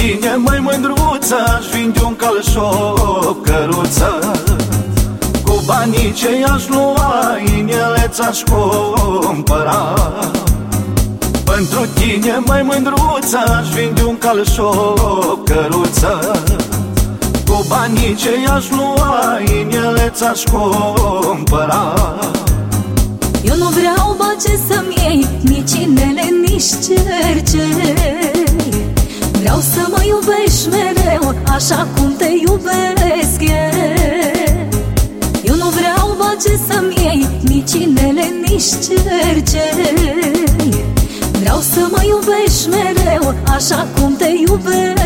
Pentru tine, mai mândruță Aș vinde un cal și o căruță. Cu banii ce i-aș lua Inele ți-aș cumpăra. Pentru tine, mai mândruță Aș vinde un cal și o căruță. Cu banii ce i-aș lua Inele ți-aș cumpăra. Eu nu vreau bace să-mi iei Nici inele, nici cercei Așa cum te iubesc eu Eu nu vreau bace să-mi iei Nici inele, nici cercei. Vreau să mă iubești mereu Așa cum te iubesc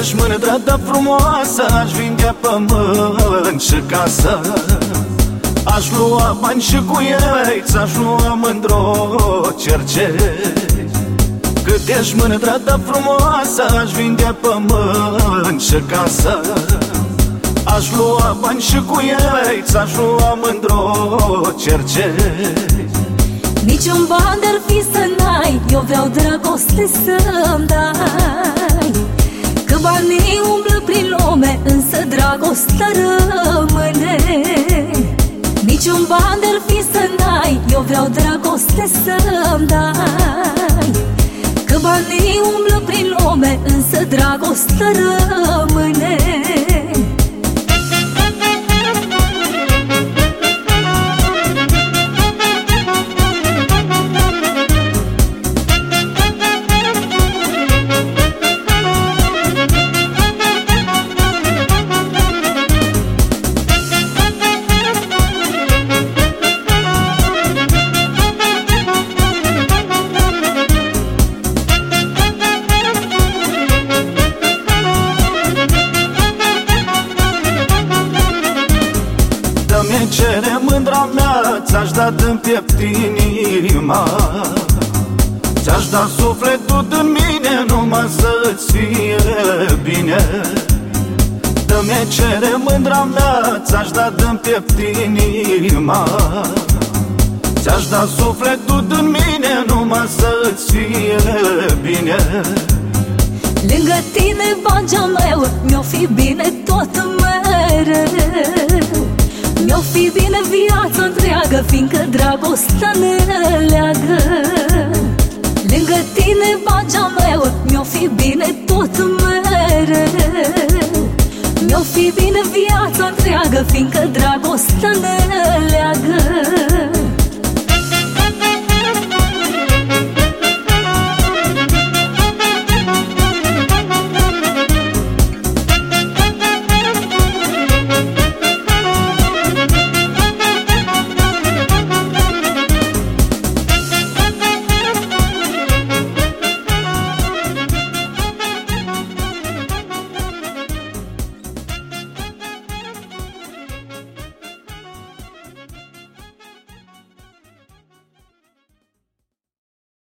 ești mândră de frumoasă Aș vinde pământ și casă. Aș lua bani și cu ei Ți-aș lua mândro cercei Cât ești mândră de frumoasă Aș vinde pământ și casă. Aș lua bani și cu ei Ți-aș lua mândro cercei Niciun ban de-ar fi să n-ai Eu vreau dragoste să-mi dai. Că banii umblă prin lume Însă dragostea rămâne. Niciun ban de-ar fi să n-ai Eu vreau dragoste să-mi dai. Că banii umblă prin lume Însă dragostea rămâne Ți-aș da în piept inima Ți-aș da sufletul din mine Numai să-ți fie bine. Dă-mi cere mândra mea Ți-aș da în piept inima Ți-aș da sufletul din mine Numai să-ți fie bine. Lângă tine, bagea meu Mi-o fi bine tot mereu Fiindcă dragostea ne leagă. Lângă tine, bagea meu Mi-o fi bine tot mereu. Mi-o fi bine viața întreagă Fiindcă dragostea ne leagă